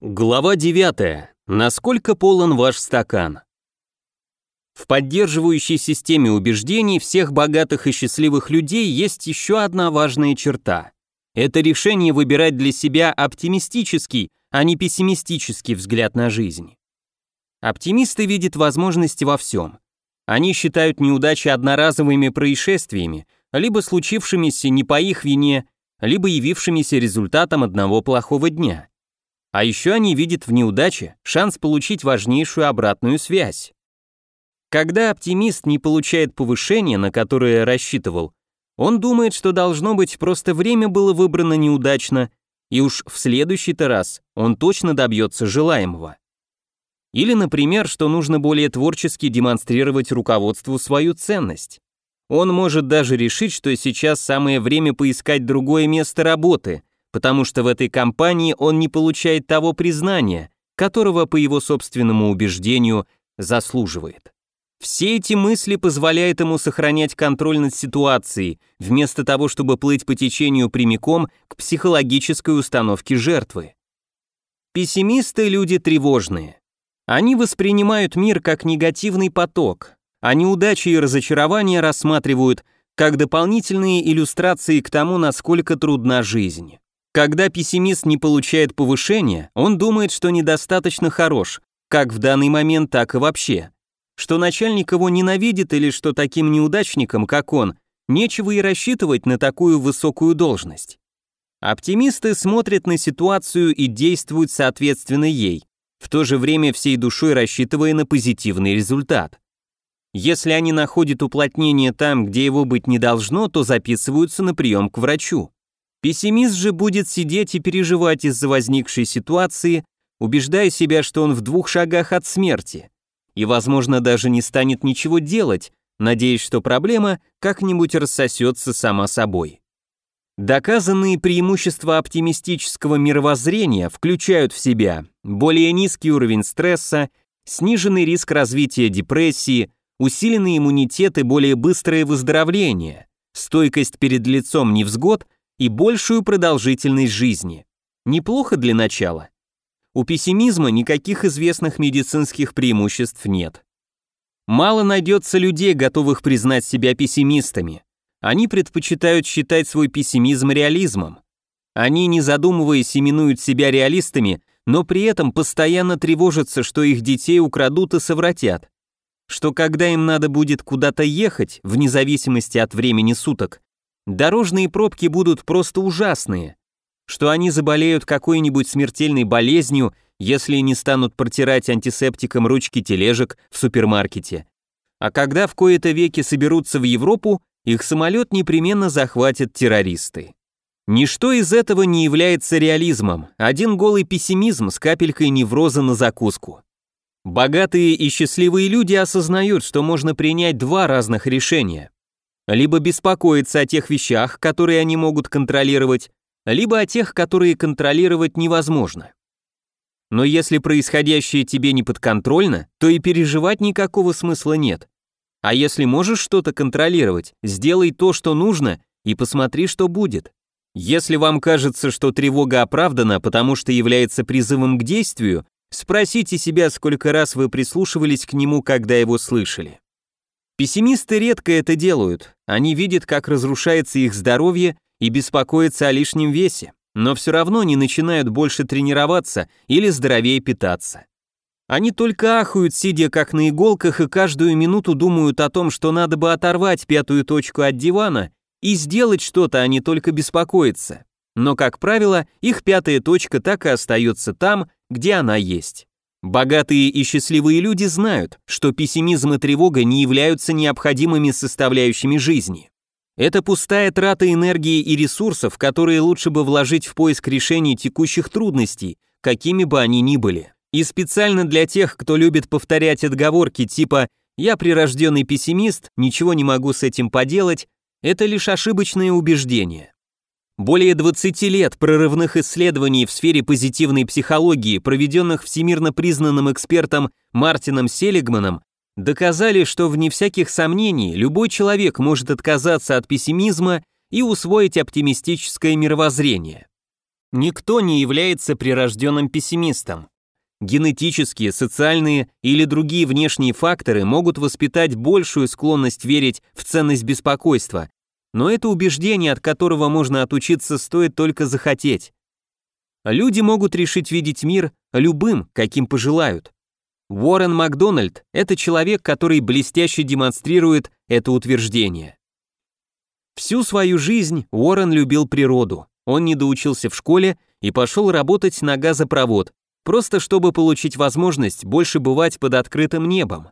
Глава 9. Насколько полон ваш стакан? В поддерживающей системе убеждений всех богатых и счастливых людей есть еще одна важная черта. Это решение выбирать для себя оптимистический, а не пессимистический взгляд на жизнь. Оптимисты видят возможности во всем. Они считают неудачи одноразовыми происшествиями, либо случившимися не по их вине, либо явившимися результатом одного плохого дня. А еще они видят в неудаче шанс получить важнейшую обратную связь. Когда оптимист не получает повышения, на которое рассчитывал, он думает, что должно быть просто время было выбрано неудачно, и уж в следующий-то раз он точно добьется желаемого. Или, например, что нужно более творчески демонстрировать руководству свою ценность. Он может даже решить, что сейчас самое время поискать другое место работы, потому что в этой компании он не получает того признания, которого, по его собственному убеждению, заслуживает. Все эти мысли позволяют ему сохранять контроль над ситуацией, вместо того, чтобы плыть по течению прямиком к психологической установке жертвы. Пессимисты – люди тревожные. Они воспринимают мир как негативный поток, а неудачи и разочарования рассматривают как дополнительные иллюстрации к тому, насколько трудна жизнь. Когда пессимист не получает повышения, он думает, что недостаточно хорош, как в данный момент, так и вообще. Что начальник его ненавидит или что таким неудачникам, как он, нечего и рассчитывать на такую высокую должность. Оптимисты смотрят на ситуацию и действуют соответственно ей, в то же время всей душой рассчитывая на позитивный результат. Если они находят уплотнение там, где его быть не должно, то записываются на прием к врачу. Пессимист же будет сидеть и переживать из-за возникшей ситуации, убеждая себя, что он в двух шагах от смерти, и, возможно, даже не станет ничего делать, надеясь, что проблема как-нибудь рассосется сама собой. Доказанные преимущества оптимистического мировоззрения включают в себя более низкий уровень стресса, сниженный риск развития депрессии, усиленный иммунитет и более быстрое выздоровление, стойкость перед лицом невзгод – и большую продолжительность жизни. Неплохо для начала. У пессимизма никаких известных медицинских преимуществ нет. Мало найдется людей, готовых признать себя пессимистами. Они предпочитают считать свой пессимизм реализмом. Они, не задумываясь, именуют себя реалистами, но при этом постоянно тревожатся, что их детей украдут и совратят. Что когда им надо будет куда-то ехать, вне зависимости от времени суток, Дорожные пробки будут просто ужасные. Что они заболеют какой-нибудь смертельной болезнью, если не станут протирать антисептиком ручки тележек в супермаркете. А когда в кои-то веки соберутся в Европу, их самолет непременно захватят террористы. Ничто из этого не является реализмом, один голый пессимизм с капелькой невроза на закуску. Богатые и счастливые люди осознают, что можно принять два разных решения либо беспокоиться о тех вещах, которые они могут контролировать, либо о тех, которые контролировать невозможно. Но если происходящее тебе не подконтрольно, то и переживать никакого смысла нет. А если можешь что-то контролировать, сделай то, что нужно, и посмотри, что будет. Если вам кажется, что тревога оправдана, потому что является призывом к действию, спросите себя, сколько раз вы прислушивались к нему, когда его слышали. Пессимисты редко это делают, они видят, как разрушается их здоровье и беспокоятся о лишнем весе, но все равно не начинают больше тренироваться или здоровее питаться. Они только ахают, сидя как на иголках, и каждую минуту думают о том, что надо бы оторвать пятую точку от дивана и сделать что-то, а не только беспокоиться. Но, как правило, их пятая точка так и остается там, где она есть. Богатые и счастливые люди знают, что пессимизм и тревога не являются необходимыми составляющими жизни. Это пустая трата энергии и ресурсов, которые лучше бы вложить в поиск решений текущих трудностей, какими бы они ни были. И специально для тех, кто любит повторять отговорки типа «я прирожденный пессимист, ничего не могу с этим поделать», это лишь ошибочное убеждение. Более 20 лет прорывных исследований в сфере позитивной психологии, проведенных всемирно признанным экспертом Мартином Селигманом, доказали, что вне всяких сомнений любой человек может отказаться от пессимизма и усвоить оптимистическое мировоззрение. Никто не является прирожденным пессимистом. Генетические, социальные или другие внешние факторы могут воспитать большую склонность верить в ценность беспокойства, но это убеждение, от которого можно отучиться, стоит только захотеть. Люди могут решить видеть мир любым, каким пожелают. Уоррен Макдональд – это человек, который блестяще демонстрирует это утверждение. Всю свою жизнь Уоррен любил природу. Он не доучился в школе и пошел работать на газопровод, просто чтобы получить возможность больше бывать под открытым небом.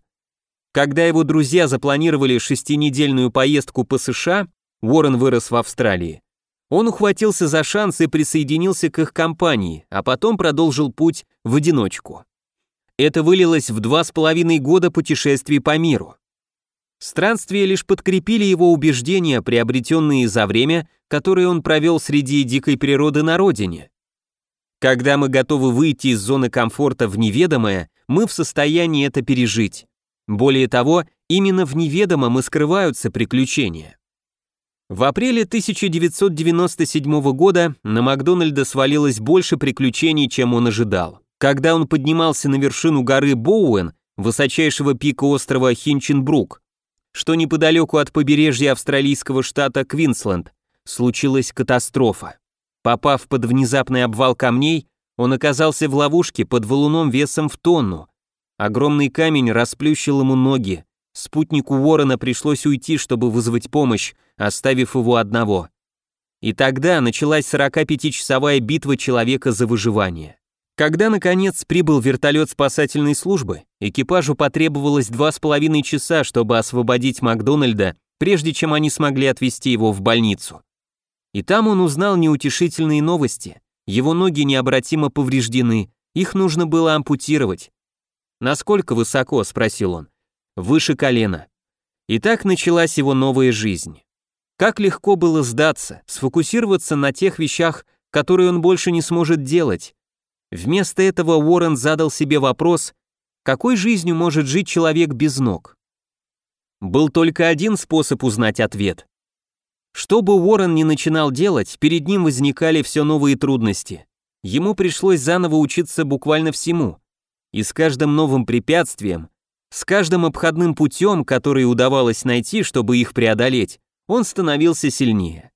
Когда его друзья запланировали шестинедельную поездку по США, Уоррен вырос в Австралии. Он ухватился за шанс и присоединился к их компании, а потом продолжил путь в одиночку. Это вылилось в два с половиной года путешествий по миру. Странствия лишь подкрепили его убеждения, приобретенные за время, которое он провел среди дикой природы на родине. Когда мы готовы выйти из зоны комфорта в неведомое, мы в состоянии это пережить. Более того, именно в неведомом и скрываются приключения. В апреле 1997 года на Макдональда свалилось больше приключений, чем он ожидал. Когда он поднимался на вершину горы Боуэн, высочайшего пика острова Хинченбрук, что неподалеку от побережья австралийского штата Квинсленд, случилась катастрофа. Попав под внезапный обвал камней, он оказался в ловушке под валуном весом в тонну. Огромный камень расплющил ему ноги, Спутнику Уоррена пришлось уйти, чтобы вызвать помощь, оставив его одного. И тогда началась 45-часовая битва человека за выживание. Когда, наконец, прибыл вертолет спасательной службы, экипажу потребовалось два с половиной часа, чтобы освободить Макдональда, прежде чем они смогли отвезти его в больницу. И там он узнал неутешительные новости. Его ноги необратимо повреждены, их нужно было ампутировать. «Насколько высоко?» – спросил он выше колена. И так началась его новая жизнь. Как легко было сдаться, сфокусироваться на тех вещах, которые он больше не сможет делать. Вместо этого Уоррен задал себе вопрос, какой жизнью может жить человек без ног? Был только один способ узнать ответ. Что бы Уоррен ни начинал делать, перед ним возникали все новые трудности. Ему пришлось заново учиться буквально всему. И с каждым новым препятствием с каждым обходным путем, который удавалось найти, чтобы их преодолеть, он становился сильнее.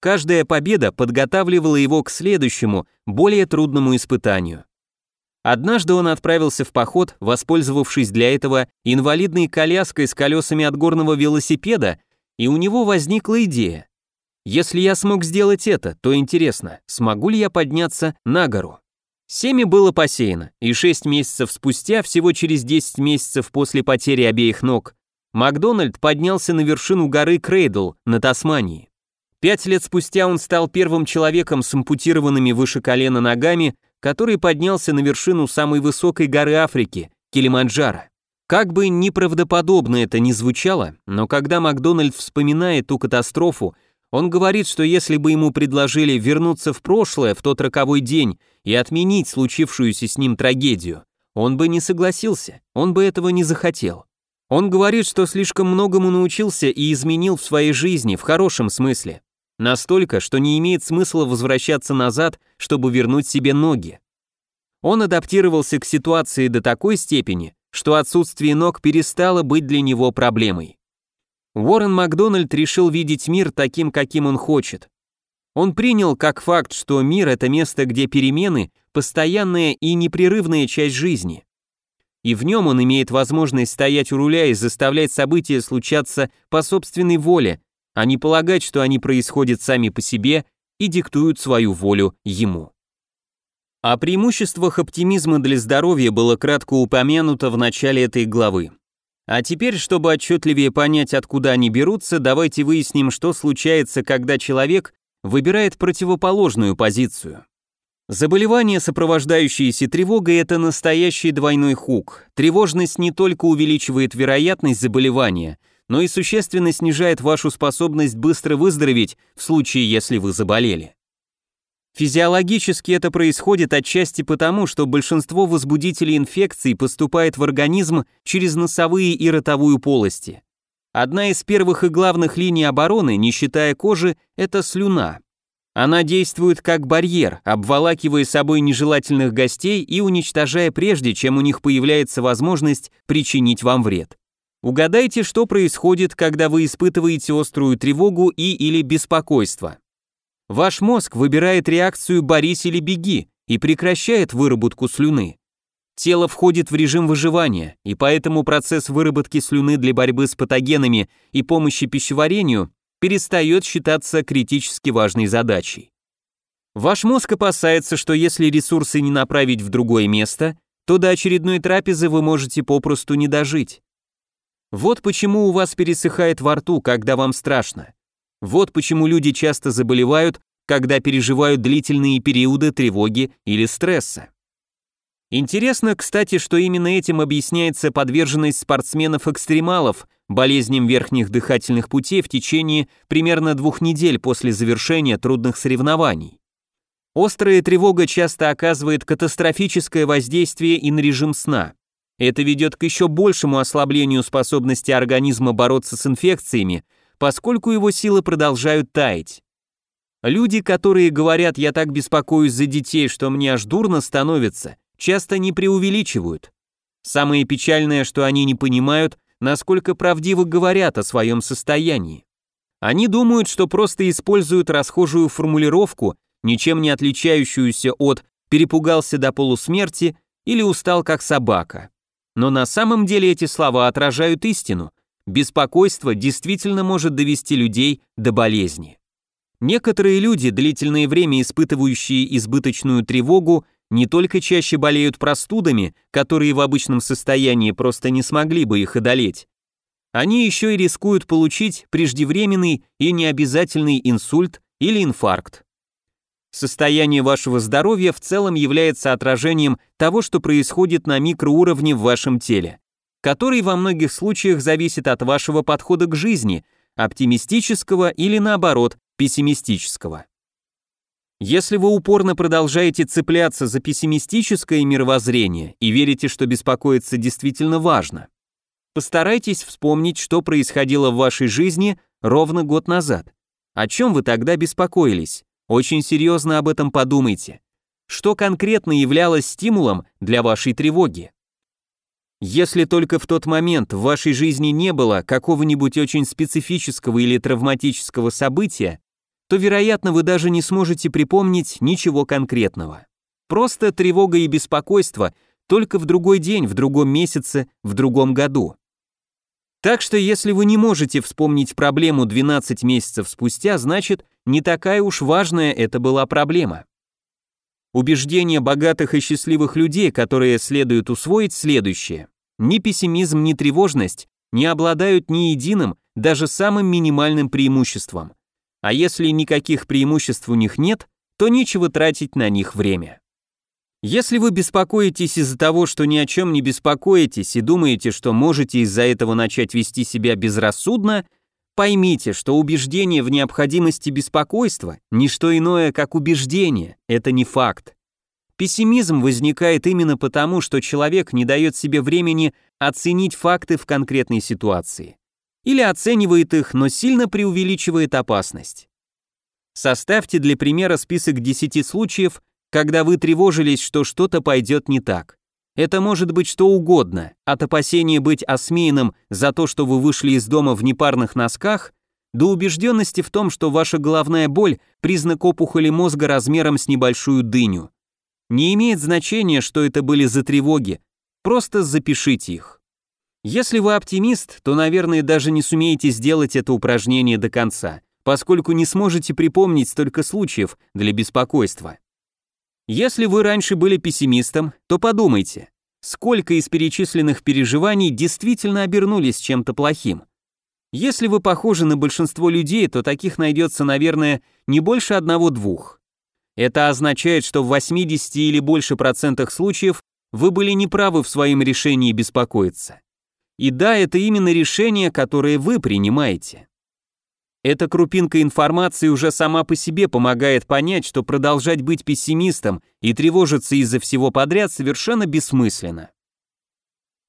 Каждая победа подготавливала его к следующему, более трудному испытанию. Однажды он отправился в поход, воспользовавшись для этого инвалидной коляской с колесами от горного велосипеда, и у него возникла идея. Если я смог сделать это, то интересно, смогу ли я подняться на гору? Семя было посеяно, и 6 месяцев спустя, всего через 10 месяцев после потери обеих ног, Макдональд поднялся на вершину горы Крейдл на Тасмании. Пять лет спустя он стал первым человеком с ампутированными выше колена ногами, который поднялся на вершину самой высокой горы Африки, Килиманджаро. Как бы неправдоподобно это ни звучало, но когда Макдональд вспоминает ту катастрофу, он говорит, что если бы ему предложили вернуться в прошлое в тот роковой день и отменить случившуюся с ним трагедию, он бы не согласился, он бы этого не захотел. Он говорит, что слишком многому научился и изменил в своей жизни в хорошем смысле. Настолько, что не имеет смысла возвращаться назад, чтобы вернуть себе ноги. Он адаптировался к ситуации до такой степени, что отсутствие ног перестало быть для него проблемой. Уоррен Макдональд решил видеть мир таким, каким он хочет. Он принял как факт, что мир — это место, где перемены — постоянная и непрерывная часть жизни. И в нем он имеет возможность стоять у руля и заставлять события случаться по собственной воле, а не полагать, что они происходят сами по себе и диктуют свою волю ему. О преимуществах оптимизма для здоровья было кратко упомянуто в начале этой главы. А теперь, чтобы отчетливее понять, откуда они берутся, давайте выясним, что случается, когда человек выбирает противоположную позицию. Заболевание, сопровождающееся тревогой, это настоящий двойной хук. Тревожность не только увеличивает вероятность заболевания, но и существенно снижает вашу способность быстро выздороветь в случае, если вы заболели. Физиологически это происходит отчасти потому, что большинство возбудителей инфекций поступает в организм через носовые и ротовую полости. Одна из первых и главных линий обороны, не считая кожи, это слюна. Она действует как барьер, обволакивая собой нежелательных гостей и уничтожая прежде, чем у них появляется возможность причинить вам вред. Угадайте, что происходит, когда вы испытываете острую тревогу и или беспокойство. Ваш мозг выбирает реакцию «борись или беги» и прекращает выработку слюны. Тело входит в режим выживания, и поэтому процесс выработки слюны для борьбы с патогенами и помощи пищеварению перестает считаться критически важной задачей. Ваш мозг опасается, что если ресурсы не направить в другое место, то до очередной трапезы вы можете попросту не дожить. Вот почему у вас пересыхает во рту, когда вам страшно. Вот почему люди часто заболевают, когда переживают длительные периоды тревоги или стресса. Интересно, кстати, что именно этим объясняется подверженность спортсменов-экстремалов болезням верхних дыхательных путей в течение примерно двух недель после завершения трудных соревнований. Острая тревога часто оказывает катастрофическое воздействие и на режим сна. Это ведет к еще большему ослаблению способности организма бороться с инфекциями, поскольку его силы продолжают таять. Люди, которые говорят «я так беспокоюсь за детей, что мне аж дурно становится», часто не преувеличивают. Самое печальное, что они не понимают, насколько правдиво говорят о своем состоянии. Они думают, что просто используют расхожую формулировку, ничем не отличающуюся от «перепугался до полусмерти» или «устал как собака». Но на самом деле эти слова отражают истину. Беспокойство действительно может довести людей до болезни. Некоторые люди, длительное время испытывающие избыточную тревогу, не только чаще болеют простудами, которые в обычном состоянии просто не смогли бы их одолеть, они еще и рискуют получить преждевременный и необязательный инсульт или инфаркт. Состояние вашего здоровья в целом является отражением того, что происходит на микроуровне в вашем теле, который во многих случаях зависит от вашего подхода к жизни, оптимистического или наоборот, пессимистического. Если вы упорно продолжаете цепляться за пессимистическое мировоззрение и верите, что беспокоиться действительно важно, постарайтесь вспомнить, что происходило в вашей жизни ровно год назад. О чем вы тогда беспокоились? Очень серьезно об этом подумайте. Что конкретно являлось стимулом для вашей тревоги? Если только в тот момент в вашей жизни не было какого-нибудь очень специфического или травматического события, то, вероятно, вы даже не сможете припомнить ничего конкретного. Просто тревога и беспокойство только в другой день, в другом месяце, в другом году. Так что если вы не можете вспомнить проблему 12 месяцев спустя, значит, не такая уж важная это была проблема. Убеждение богатых и счастливых людей, которые следует усвоить, следующее. Ни пессимизм, ни тревожность не обладают ни единым, даже самым минимальным преимуществом – а если никаких преимуществ у них нет, то нечего тратить на них время. Если вы беспокоитесь из-за того, что ни о чем не беспокоитесь и думаете, что можете из-за этого начать вести себя безрассудно, поймите, что убеждение в необходимости беспокойства – не что иное, как убеждение, это не факт. Пессимизм возникает именно потому, что человек не дает себе времени оценить факты в конкретной ситуации или оценивает их, но сильно преувеличивает опасность. Составьте для примера список 10 случаев, когда вы тревожились, что что-то пойдет не так. Это может быть что угодно, от опасения быть осмеянным за то, что вы вышли из дома в непарных носках, до убежденности в том, что ваша головная боль – признак опухоли мозга размером с небольшую дыню. Не имеет значения, что это были за тревоги, просто запишите их. Если вы оптимист, то, наверное, даже не сумеете сделать это упражнение до конца, поскольку не сможете припомнить столько случаев для беспокойства. Если вы раньше были пессимистом, то подумайте, сколько из перечисленных переживаний действительно обернулись чем-то плохим. Если вы похожи на большинство людей, то таких найдется, наверное, не больше одного-двух. Это означает, что в 80 или больше процентах случаев вы были неправы в своем решении беспокоиться. И да, это именно решение, которое вы принимаете. Эта крупинка информации уже сама по себе помогает понять, что продолжать быть пессимистом и тревожиться из-за всего подряд совершенно бессмысленно.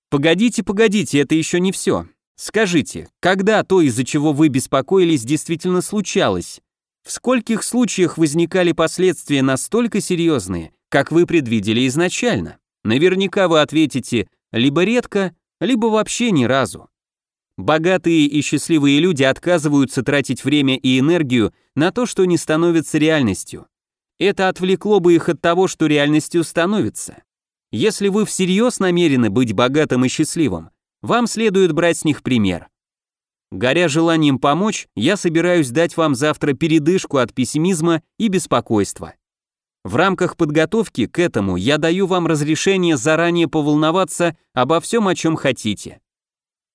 Погодите, погодите, это еще не все. Скажите, когда то, из-за чего вы беспокоились, действительно случалось? В скольких случаях возникали последствия настолько серьезные, как вы предвидели изначально? Наверняка вы ответите либо редко, либо вообще ни разу. Богатые и счастливые люди отказываются тратить время и энергию на то, что не становится реальностью. Это отвлекло бы их от того, что реальностью становится. Если вы всерьез намерены быть богатым и счастливым, вам следует брать с них пример. Горя желанием помочь, я собираюсь дать вам завтра передышку от пессимизма и беспокойства. В рамках подготовки к этому я даю вам разрешение заранее поволноваться обо всем, о чем хотите.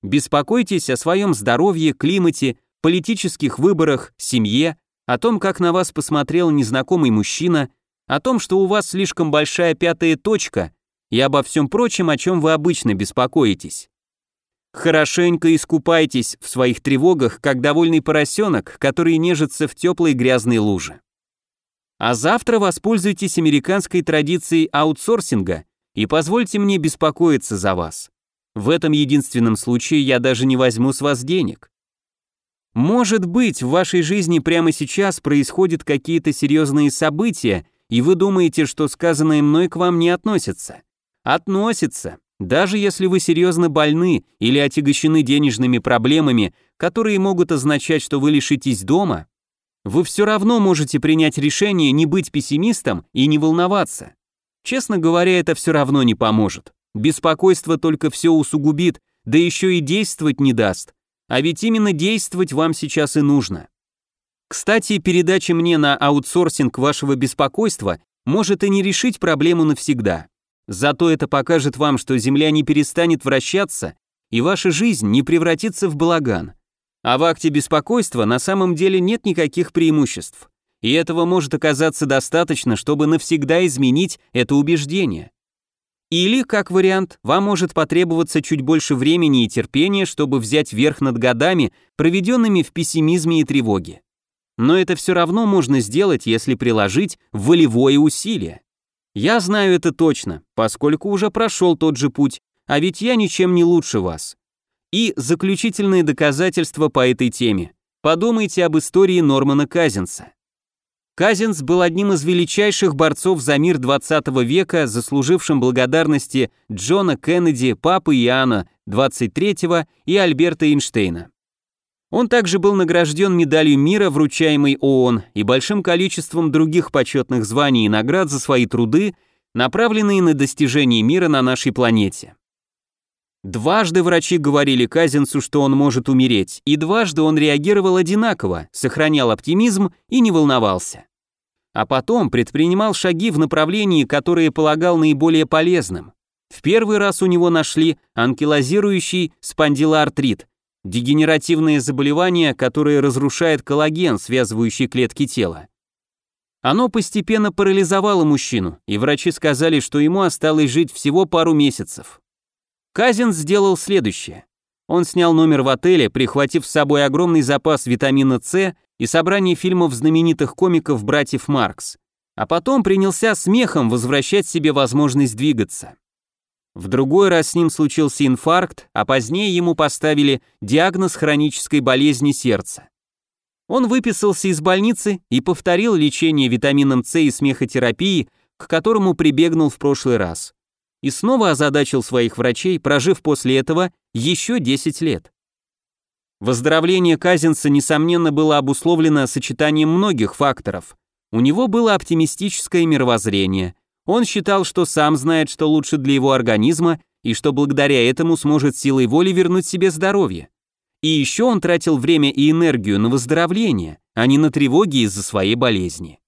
Беспокойтесь о своем здоровье, климате, политических выборах, семье, о том, как на вас посмотрел незнакомый мужчина, о том, что у вас слишком большая пятая точка и обо всем прочем, о чем вы обычно беспокоитесь. Хорошенько искупайтесь в своих тревогах, как довольный поросенок, который нежится в теплой грязной луже. А завтра воспользуйтесь американской традицией аутсорсинга и позвольте мне беспокоиться за вас. В этом единственном случае я даже не возьму с вас денег. Может быть, в вашей жизни прямо сейчас происходят какие-то серьезные события, и вы думаете, что сказанное мной к вам не относится. Относится, даже если вы серьезно больны или отягощены денежными проблемами, которые могут означать, что вы лишитесь дома, вы все равно можете принять решение не быть пессимистом и не волноваться. Честно говоря, это все равно не поможет. Беспокойство только все усугубит, да еще и действовать не даст. А ведь именно действовать вам сейчас и нужно. Кстати, передача мне на аутсорсинг вашего беспокойства может и не решить проблему навсегда. Зато это покажет вам, что Земля не перестанет вращаться, и ваша жизнь не превратится в балаган. А в акте беспокойства на самом деле нет никаких преимуществ. И этого может оказаться достаточно, чтобы навсегда изменить это убеждение. Или, как вариант, вам может потребоваться чуть больше времени и терпения, чтобы взять верх над годами, проведенными в пессимизме и тревоге. Но это все равно можно сделать, если приложить волевое усилие. Я знаю это точно, поскольку уже прошел тот же путь, а ведь я ничем не лучше вас. И заключительные доказательства по этой теме. Подумайте об истории Нормана Казинса. Казинс был одним из величайших борцов за мир 20 века, заслужившим благодарности Джона Кеннеди, папы Иоанна 23 и Альберта Эйнштейна. Он также был награжден медалью мира, вручаемой ООН, и большим количеством других почетных званий и наград за свои труды, направленные на достижение мира на нашей планете. Дважды врачи говорили Казинцу, что он может умереть, и дважды он реагировал одинаково, сохранял оптимизм и не волновался. А потом предпринимал шаги в направлении, которое полагал наиболее полезным. В первый раз у него нашли анкилозирующий спондилоартрит, дегенеративное заболевание, которое разрушает коллаген, связывающий клетки тела. Оно постепенно парализовало мужчину, и врачи сказали, что ему осталось жить всего пару месяцев. Казин сделал следующее. Он снял номер в отеле, прихватив с собой огромный запас витамина С и собрание фильмов знаменитых комиков братьев Маркс, а потом принялся смехом возвращать себе возможность двигаться. В другой раз с ним случился инфаркт, а позднее ему поставили диагноз хронической болезни сердца. Он выписался из больницы и повторил лечение витамином С и смехотерапии, к которому прибегнул в прошлый раз и снова озадачил своих врачей, прожив после этого еще 10 лет. Выздоровление Казинца, несомненно, было обусловлено сочетанием многих факторов. У него было оптимистическое мировоззрение. Он считал, что сам знает, что лучше для его организма, и что благодаря этому сможет силой воли вернуть себе здоровье. И еще он тратил время и энергию на выздоровление, а не на тревоги из-за своей болезни.